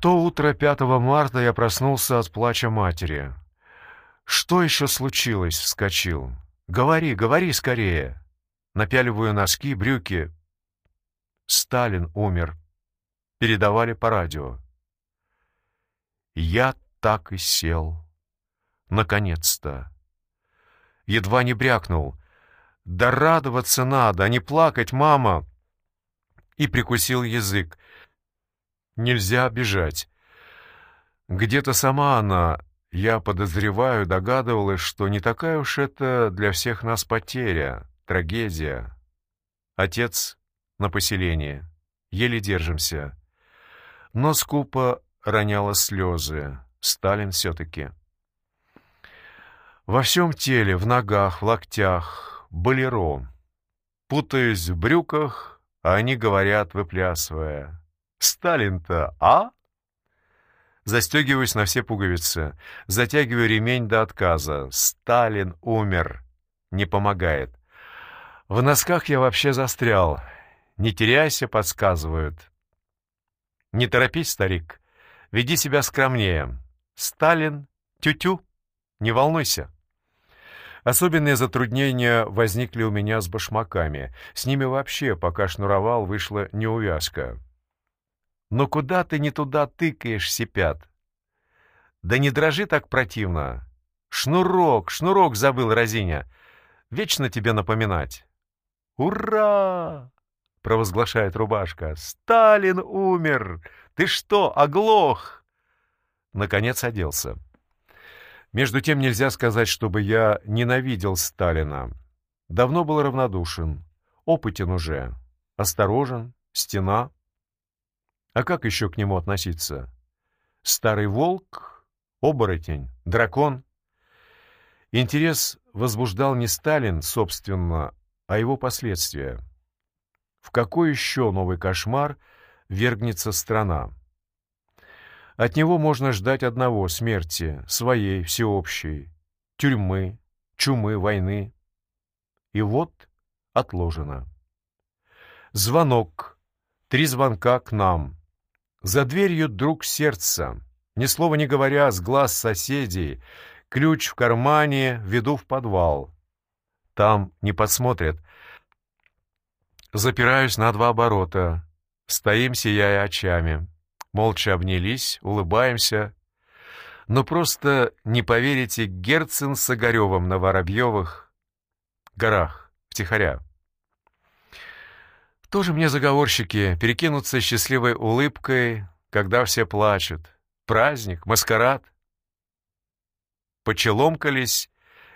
то утро 5 марта я проснулся от плача матери. «Что еще случилось?» — вскочил. «Говори, говори скорее!» Напяливаю носки, брюки. Сталин умер. Передавали по радио. Я так и сел. Наконец-то. Едва не брякнул. «Да радоваться надо, а не плакать, мама!» И прикусил язык. Нельзя бежать. Где-то сама она, я подозреваю, догадывалась, что не такая уж это для всех нас потеря, трагедия. Отец на поселении. Еле держимся. Но скупо роняла слезы. Сталин все-таки. Во всем теле, в ногах, в локтях, болеро. Путаюсь в брюках, а они говорят, выплясывая. «Сталин-то, а?» Застегиваюсь на все пуговицы, затягиваю ремень до отказа. «Сталин умер!» Не помогает. В носках я вообще застрял. «Не теряйся», — подсказывают. «Не торопись, старик. Веди себя скромнее. Сталин, тю-тю, не волнуйся». Особенные затруднения возникли у меня с башмаками. С ними вообще, пока шнуровал, вышла неувязка. «Но куда ты не туда тыкаешь, сипят?» «Да не дрожи так противно!» «Шнурок, шнурок забыл, Розиня! Вечно тебе напоминать!» «Ура!» — провозглашает рубашка. «Сталин умер! Ты что, оглох?» Наконец оделся. Между тем нельзя сказать, чтобы я ненавидел Сталина. Давно был равнодушен, опытен уже, осторожен, стена. А как еще к нему относиться? Старый волк, оборотень, дракон? Интерес возбуждал не Сталин, собственно, а его последствия. В какой еще новый кошмар вергнется страна? От него можно ждать одного — смерти, своей, всеобщей, тюрьмы, чумы, войны. И вот отложено. Звонок. Три звонка к нам. За дверью друг сердца. Ни слова не говоря, с глаз соседей. Ключ в кармане, веду в подвал. Там не подсмотрят. Запираюсь на два оборота. Стоим, сияя очами молча обнялись, улыбаемся. Но просто не поверите, Герцен с Огаревым на Воробьевых горах, втихаря. Тоже мне заговорщики перекинуться счастливой улыбкой, когда все плачут. Праздник, маскарад. Почеломкались,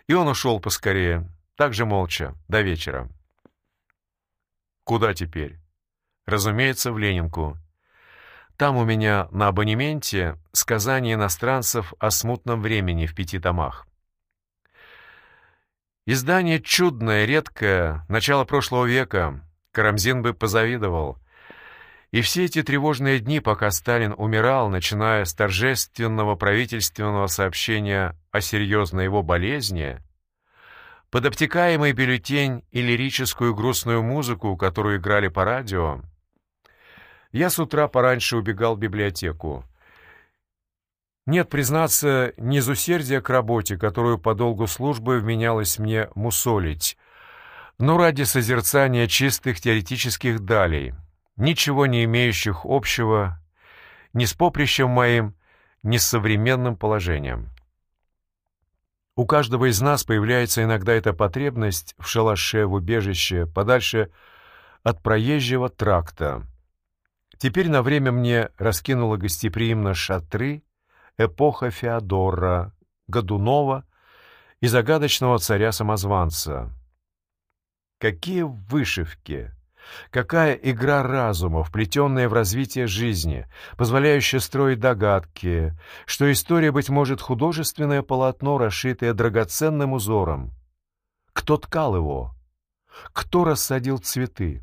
и он ушел поскорее, так же молча, до вечера. Куда теперь? Разумеется, в Ленинку. Там у меня на абонементе сказания иностранцев о смутном времени в пяти томах. Издание чудное, редкое, начало прошлого века. Карамзин бы позавидовал. И все эти тревожные дни, пока Сталин умирал, начиная с торжественного правительственного сообщения о серьезной его болезни, под обтекаемый бюллетень и лирическую грустную музыку, которую играли по радио, я с утра пораньше убегал в библиотеку. Нет, признаться, не из усердия к работе, которую по долгу службы вменялось мне мусолить, но ради созерцания чистых теоретических далей, ничего не имеющих общего ни с поприщем моим, ни с современным положением. У каждого из нас появляется иногда эта потребность в шалаше, в убежище, подальше от проезжего тракта, Теперь на время мне раскинула гостеприимно шатры эпоха Феодора, Годунова и загадочного царя-самозванца. Какие вышивки! Какая игра разума, вплетенная в развитие жизни, позволяющая строить догадки, что история, быть может, художественное полотно, расшитое драгоценным узором. Кто ткал его? Кто рассадил цветы?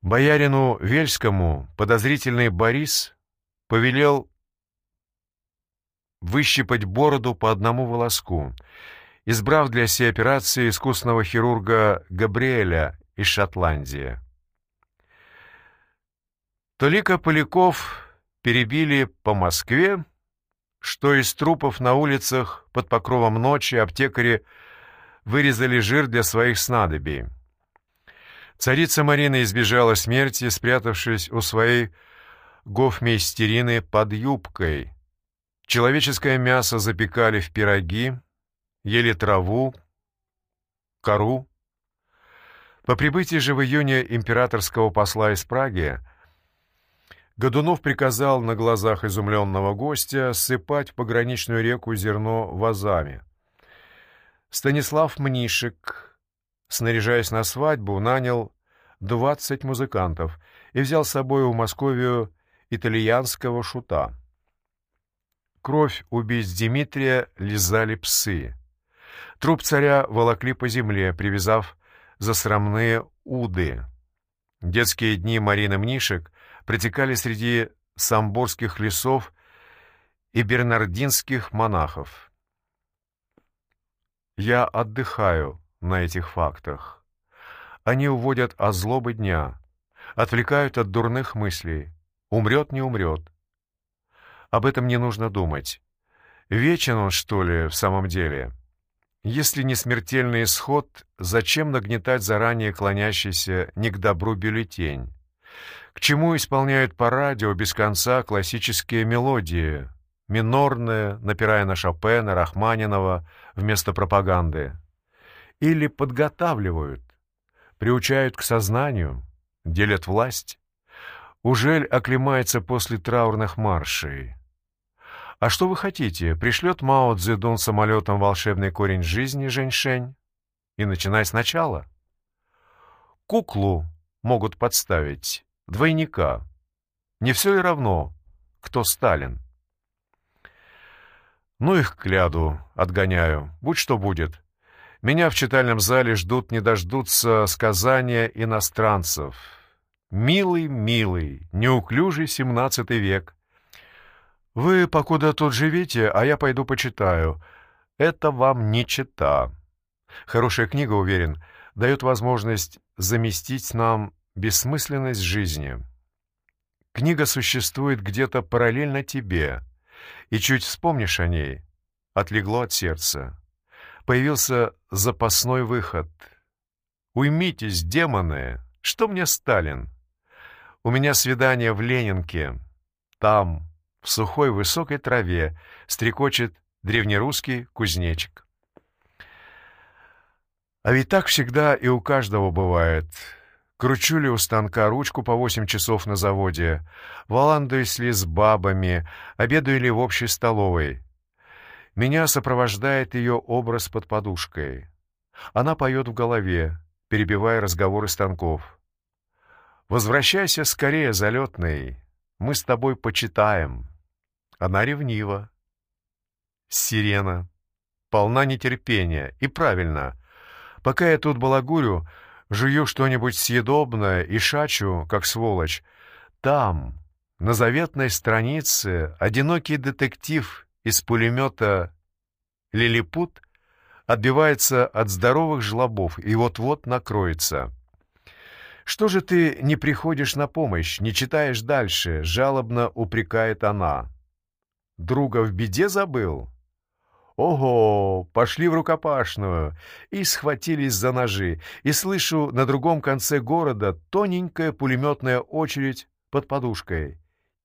Боярину Вельскому подозрительный Борис повелел выщипать бороду по одному волоску, избрав для сей операции искусного хирурга Габриэля из Шотландии. Толика Поляков перебили по Москве, что из трупов на улицах под покровом ночи аптекари вырезали жир для своих снадобий. Царица Марина избежала смерти, спрятавшись у своей гофмейстерины под юбкой. Человеческое мясо запекали в пироги, ели траву, кору. По прибытии же в июне императорского посла из Праги Годунов приказал на глазах изумленного гостя сыпать в пограничную реку зерно вазами. Станислав Мнишек, снаряжаясь на свадьбу, нанял двадцать музыкантов и взял с собой в Московию итальянского шута. Кровь убийц Дмитрия лизали псы. Труп царя волокли по земле, привязав за срамные уды. Детские дни Марины Мнишек протекали среди самборских лесов и бернардинских монахов. Я отдыхаю на этих фактах. Они уводят от злобы дня, отвлекают от дурных мыслей. Умрет, не умрет. Об этом не нужно думать. Вечен он, что ли, в самом деле? Если не смертельный исход, зачем нагнетать заранее клонящийся не к добру бюллетень? К чему исполняют по радио без конца классические мелодии, минорные, напирая на Шопена, Рахманинова вместо пропаганды? Или подготавливают, приучают к сознанию, делят власть? Ужель оклемается после траурных маршей? А что вы хотите? Пришлет Мао Цзэдун самолетом волшебный корень жизни, Женьшень? И начинай сначала. Куклу могут подставить, двойника. Не все и равно, кто Сталин. Ну их кляду, отгоняю, будь что будет. Меня в читальном зале ждут не дождутся сказания иностранцев. Милый, милый, неуклюжий семнадцатый век. Вы покуда тут живите, а я пойду почитаю. Это вам не чита. Хорошая книга, уверен, дает возможность заместить нам бессмысленность жизни. Книга существует где-то параллельно тебе, и чуть вспомнишь о ней, отлегло от сердца. Появился запасной выход. Уймитесь, демоны, что мне Сталин? У меня свидание в Ленинке. Там, в сухой высокой траве, стрекочет древнерусский кузнечик. А ведь так всегда и у каждого бывает. Кручу ли у станка ручку по восемь часов на заводе, валандуюсь ли с бабами, обедаю ли в общей столовой. Меня сопровождает ее образ под подушкой. Она поет в голове, перебивая разговоры станков. Возвращайся скорее, залетный. Мы с тобой почитаем. Она ревнива. Сирена. Полна нетерпения. И правильно. Пока я тут балагурю, жую что-нибудь съедобное и шачу, как сволочь, там, на заветной странице, одинокий детектив из пулемета «Лилипут» отбивается от здоровых жлобов и вот-вот накроется. «Что же ты не приходишь на помощь, не читаешь дальше?» — жалобно упрекает она. «Друга в беде забыл?» Ого, пошли в рукопашную и схватились за ножи, и слышу на другом конце города тоненькая пулеметная очередь под подушкой.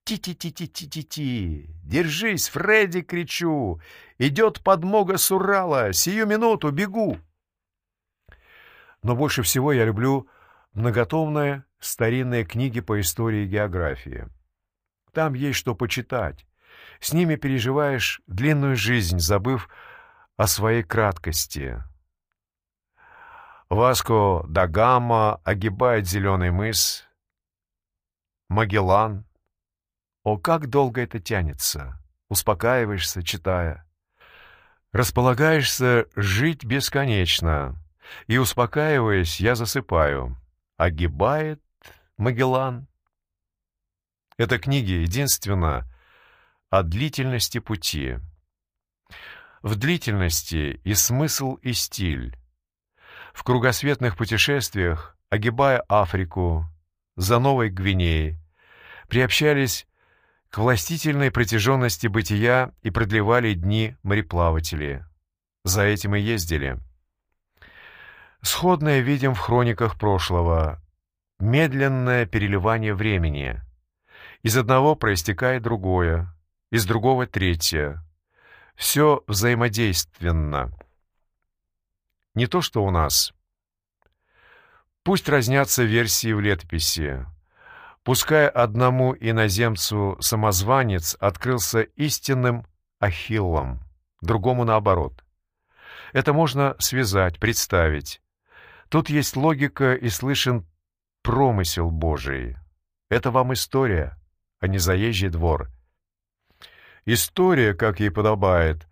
«Ти-ти-ти-ти-ти-ти-ти! Держись, Фредди!» — кричу. «Идет подмога с Урала! Сию минуту бегу!» Но больше всего я люблю многотомные старинные книги по истории и географии. Там есть что почитать. С ними переживаешь длинную жизнь, забыв о своей краткости. Васко да Гама огибает зеленый мыс. Магеллан. О, как долго это тянется! Успокаиваешься, читая. Располагаешься жить бесконечно. И, успокаиваясь, я засыпаю огибает Магеллан. Это книги единственно о длительности пути. В длительности и смысл, и стиль. В кругосветных путешествиях, огибая Африку, за Новой Гвинеей, приобщались к властительной протяженности бытия и продлевали дни мореплаватели. За этим и ездили. Сходное видим в хрониках прошлого. Медленное переливание времени. Из одного проистекает другое, из другого — третье. Все взаимодейственно. Не то, что у нас. Пусть разнятся версии в летописи. Пускай одному иноземцу самозванец открылся истинным Ахиллом, другому наоборот. Это можно связать, представить. Тут есть логика и слышен промысел Божий. Это вам история, а не заезжий двор. История, как ей подобает,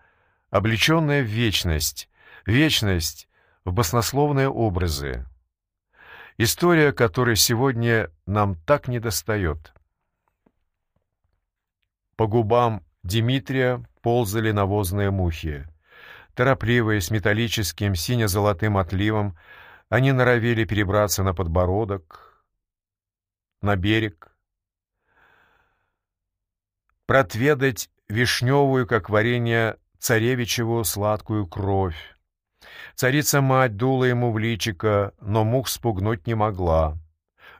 облеченная в вечность, вечность в баснословные образы. История, которой сегодня нам так недостает. По губам Дмитрия ползали навозные мухи. Торопливые, с металлическим сине-золотым отливом, они норовили перебраться на подбородок, на берег, протведать вишневую, как варенье, царевичеву сладкую кровь. Царица-мать дула ему в личико, но мух спугнуть не могла.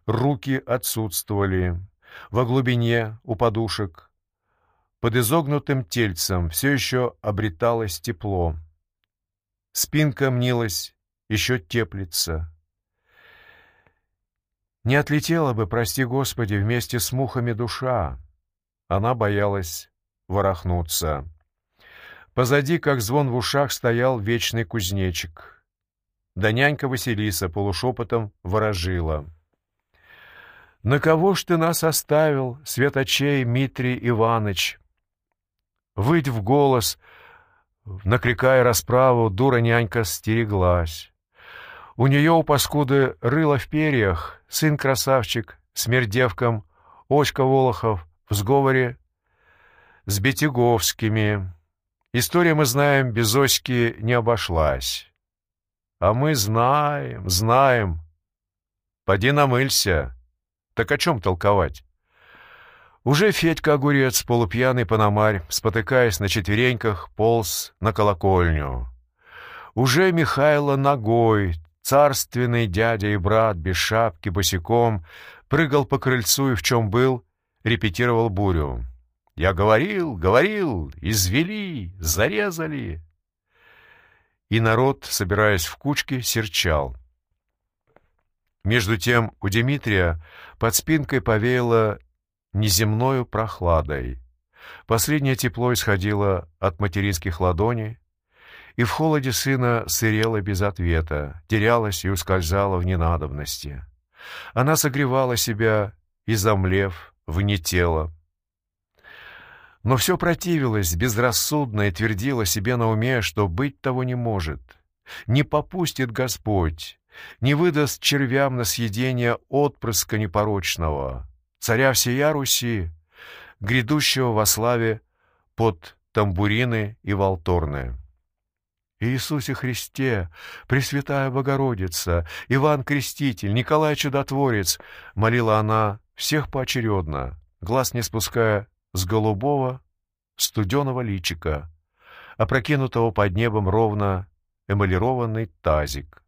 Руки отсутствовали. Во глубине, у подушек, под изогнутым тельцем все еще обреталось тепло. Спинка мнилась, еще теплится. Не отлетела бы, прости Господи, вместе с мухами душа. Она боялась ворохнуться. Позади, как звон в ушах, стоял вечный кузнечик. Да нянька Василиса полушепотом ворожила. «На кого ж ты нас оставил, светочей Митрий Иваныч?» Выть в голос, накликая расправу, дура нянька стереглась. У нее у паскуды рыло в перьях, сын-красавчик, смердевком, очка Волохов, в сговоре с Бетяговскими. История, мы знаем, без Оськи не обошлась. А мы знаем, знаем. Поди намылься. Так о чем толковать? Уже Федька Огурец, полупьяный пономарь, спотыкаясь на четвереньках, полз на колокольню. Уже Михайло ногой, царственный дядя и брат, без шапки, босиком, прыгал по крыльцу и в чем был, репетировал бурю. «Я говорил, говорил, извели, зарезали!» И народ, собираясь в кучки, серчал. Между тем у Дмитрия под спинкой повеяло неземною прохладой. Последнее тепло исходило от материнских ладоней, и в холоде сына сырела без ответа, терялась и ускользала в ненадобности. Она согревала себя, изомлев вне тела. Но все противилось безрассудно и твердило себе на уме, что быть того не может. Не попустит Господь, не выдаст червям на съедение отпрыска непорочного, царя всея Руси, грядущего во славе под тамбурины и волторны. Иисусе Христе, Пресвятая Богородица, Иван Креститель, Николай Чудотворец, молила она всех поочередно, глаз не спуская с голубого, студеного личика, опрокинутого под небом ровно эмалированный тазик.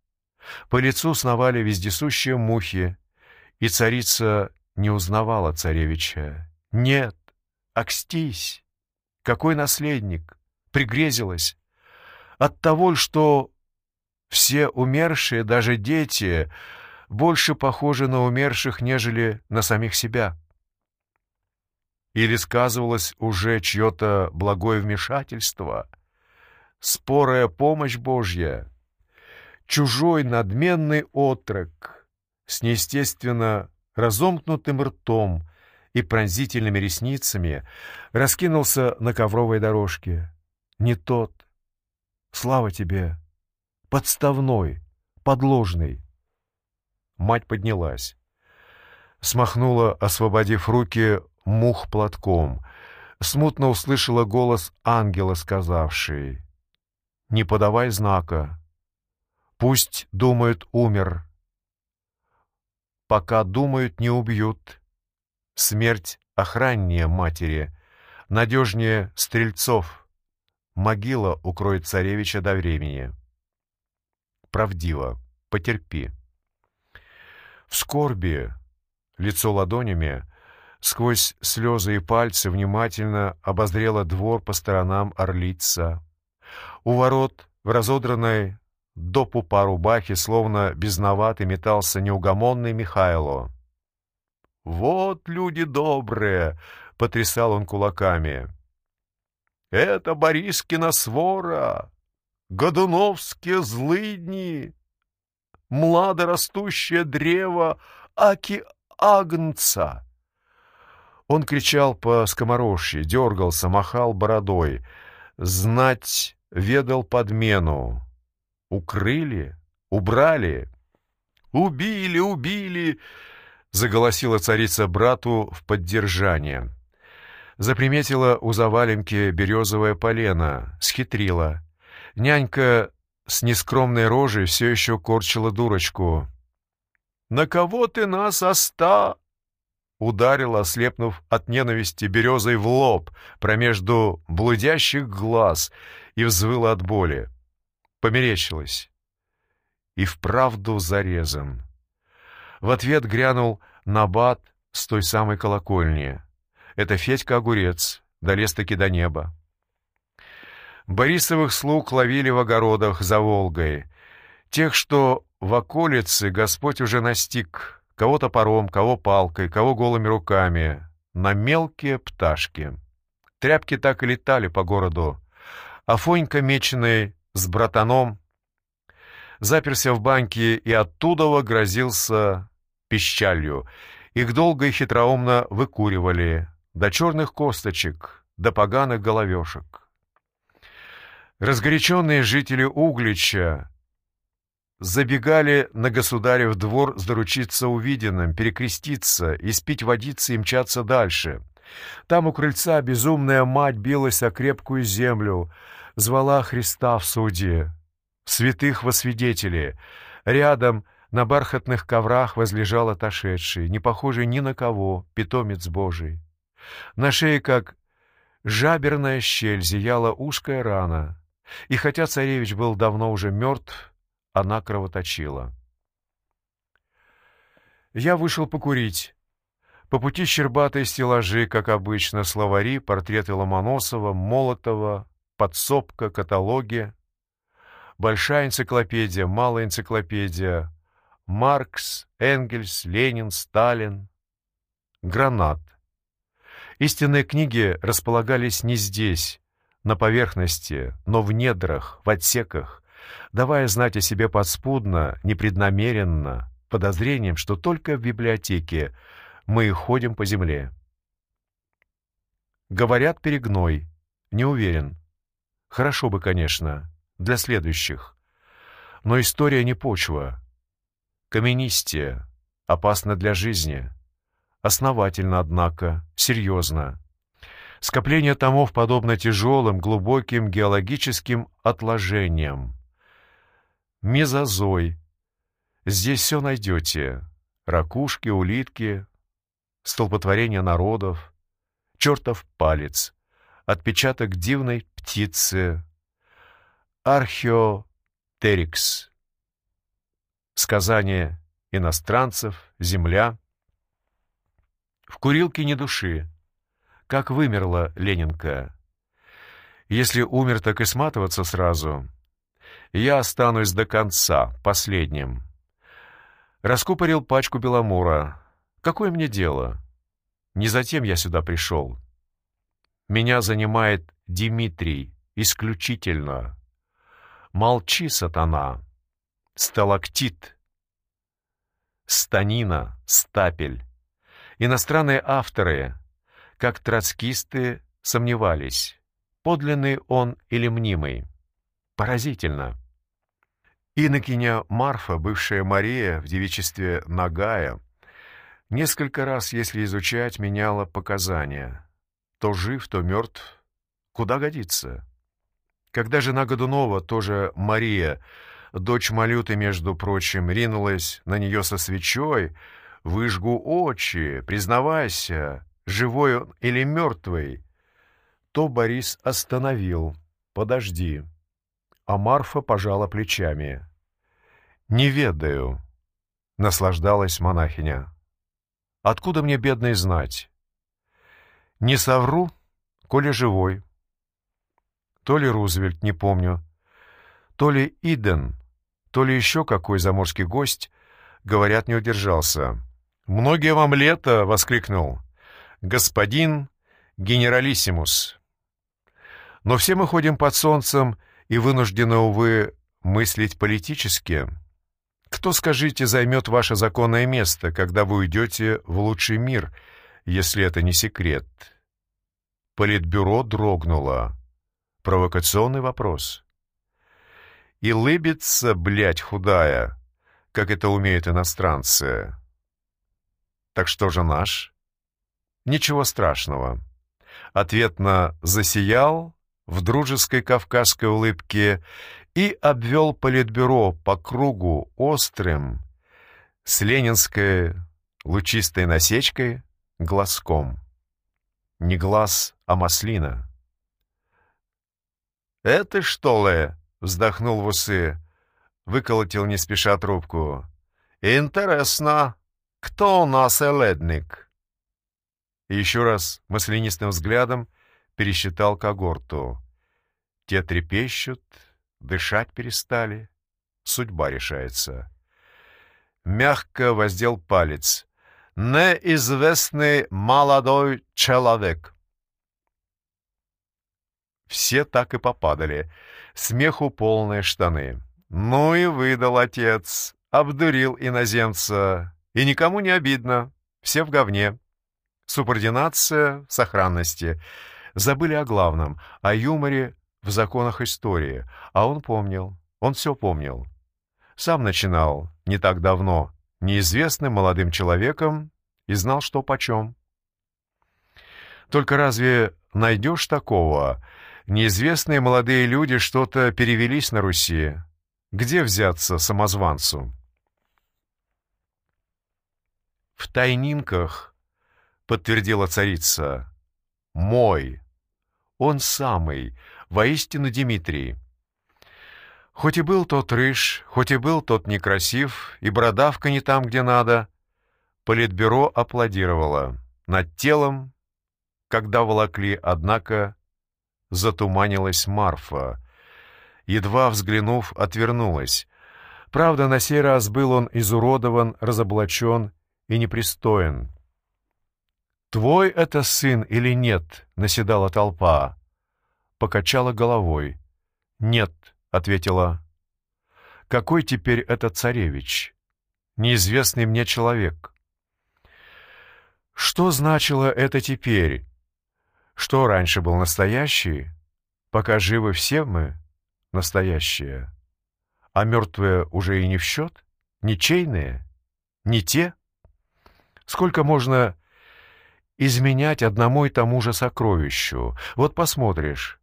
По лицу сновали вездесущие мухи, и царица не узнавала царевича. «Нет, окстись! Какой наследник!» Пригрезилась, от того, что все умершие, даже дети, больше похожи на умерших, нежели на самих себя. Или сказывалось уже чье-то благое вмешательство, спорая помощь Божья, чужой надменный отрок с неестественно разомкнутым ртом и пронзительными ресницами раскинулся на ковровой дорожке. Не тот, Слава тебе! Подставной, подложный. Мать поднялась. Смахнула, освободив руки, мух платком. Смутно услышала голос ангела, сказавший «Не подавай знака. Пусть думают, умер. Пока думают, не убьют. Смерть охраннее матери, надежнее стрельцов. Могила укроет царевича до времени. Правдиво, потерпи. В скорби, лицо ладонями, сквозь слезы и пальцы внимательно обозрела двор по сторонам орлица. У ворот в разодранной до пупа рубахи, словно безноватый, метался неугомонный Михайло. «Вот люди добрые!» — потрясал он кулаками. «Это Борискина свора, Годуновские злыдни, младорастущее древо Аки Агнца!» Он кричал по скоморожье, дергался, махал бородой. Знать ведал подмену. Укрыли, убрали. «Убили, убили!» — заголосила царица брату в поддержание. Заприметила у заваленки березовое полено, схитрила. Нянька с нескромной рожей все еще корчила дурочку. «На кого ты нас оста?» Ударила, ослепнув от ненависти березой в лоб, промежду блудящих глаз, и взвыла от боли. Померещилась. И вправду зарезан. В ответ грянул набат с той самой колокольни. Это Федька Огурец, долез-таки до неба. Борисовых слуг ловили в огородах за Волгой. Тех, что в околице Господь уже настиг, кого топором, кого палкой, кого голыми руками, на мелкие пташки. Тряпки так и летали по городу. А Фонька, меченый с братаном, заперся в банке и оттуда грозился пищалью. Их долго и хитроумно выкуривали, до черных косточек, до поганых головешек. Разгоряченные жители Углича забегали на государев двор заручиться увиденным, перекреститься, испить водицы и мчаться дальше. Там у крыльца безумная мать билась о крепкую землю, звала Христа в суде, святых во свидетели. Рядом на бархатных коврах возлежал отошедший, не похожий ни на кого, питомец Божий. На шее, как жаберная щель, зияла узкая рана, и хотя царевич был давно уже мертв, она кровоточила. Я вышел покурить. По пути щербатые стеллажи, как обычно, словари, портреты Ломоносова, Молотова, подсобка, каталоги, большая энциклопедия, малая энциклопедия, Маркс, Энгельс, Ленин, Сталин, гранат. Истинные книги располагались не здесь, на поверхности, но в недрах, в отсеках, давая знать о себе подспудно, непреднамеренно, подозрением, что только в библиотеке мы ходим по земле. Говорят, перегной. Не уверен. Хорошо бы, конечно, для следующих. Но история не почва. Каменистее, опасно для жизни. Основательно, однако, серьезно. Скопление томов подобно тяжелым, глубоким геологическим отложениям. Мезозой. Здесь все найдете. Ракушки, улитки, столпотворение народов, чертов палец, отпечаток дивной птицы, археотерикс, сказание иностранцев, земля. В курилке ни души, как вымерла Ленинка. Если умер, так и сматываться сразу. Я останусь до конца, последним. Раскупорил пачку беломора. Какое мне дело? Не затем я сюда пришел. Меня занимает Дмитрий исключительно. Молчи, сатана. Сталактит. Станина, стапель. Иностранные авторы как троцкисты, сомневались, подлинный он или мнимый. Поразительно. Инокиня Марфа, бывшая Мария в девичестве Нагая, несколько раз, если изучать, меняла показания. То жив, то мертв. Куда годится? Когда жена Годунова, тоже Мария, дочь Малюты, между прочим, ринулась на нее со свечой, выжгу очи, признавайся, живой он или мертвый, то Борис остановил. «Подожди». А Марфа пожала плечами. «Не ведаю», — наслаждалась монахиня. «Откуда мне, бедный, знать?» «Не совру, коли живой». То ли Рузвельт, не помню, то ли Иден, то ли еще какой заморский гость, говорят, не удержался. «Многие вам лето!» — воскликнул. «Господин генералиссимус!» Но все мы ходим под солнцем и вынуждены, увы, мыслить политически. Кто, скажите, займет ваше законное место, когда вы уйдете в лучший мир, если это не секрет? Политбюро дрогнуло. Провокационный вопрос. И лыбится, блядь, худая, как это умеют иностранцы. Так что же наш? Ничего страшного. Ответно засиял в дружеской кавказской улыбке и обвел политбюро по кругу острым, с ленинской лучистой насечкой, глазком. Не глаз, а маслина. «Это что ли?» — вздохнул в усы, выколотил не спеша трубку. «Интересно!» «Кто у нас эледник?» И еще раз маслянистым взглядом пересчитал когорту. Те трепещут, дышать перестали. Судьба решается. Мягко воздел палец. «Неизвестный молодой человек». Все так и попадали. Смеху полные штаны. Ну и выдал отец. Обдурил иноземца. И никому не обидно. Все в говне. Субординация в сохранности. Забыли о главном, о юморе в законах истории. А он помнил. Он все помнил. Сам начинал не так давно неизвестным молодым человеком и знал, что почем. Только разве найдешь такого? Неизвестные молодые люди что-то перевелись на Руси. Где взяться самозванцу? «В тайнинках», — подтвердила царица, — «мой, он самый, воистину Дмитрий». Хоть и был тот рыж, хоть и был тот некрасив, и бородавка не там, где надо, политбюро аплодировало. Над телом, когда волокли, однако, затуманилась Марфа. Едва взглянув, отвернулась. Правда, на сей раз был он изуродован, разоблачен и непристоен. «Твой это сын или нет?» — наседала толпа. Покачала головой. «Нет», — ответила. «Какой теперь это царевич? Неизвестный мне человек». Что значило это теперь? Что раньше был настоящий? Пока живы все мы, настоящие. А мертвые уже и не в счет? Ничейные? Не те? Сколько можно изменять одному и тому же сокровищу? Вот посмотришь.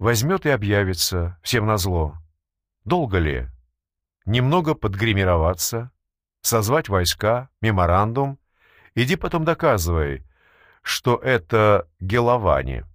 Возьмет и объявится, всем назло. Долго ли? Немного подгримироваться, созвать войска, меморандум. Иди потом доказывай, что это Геловани.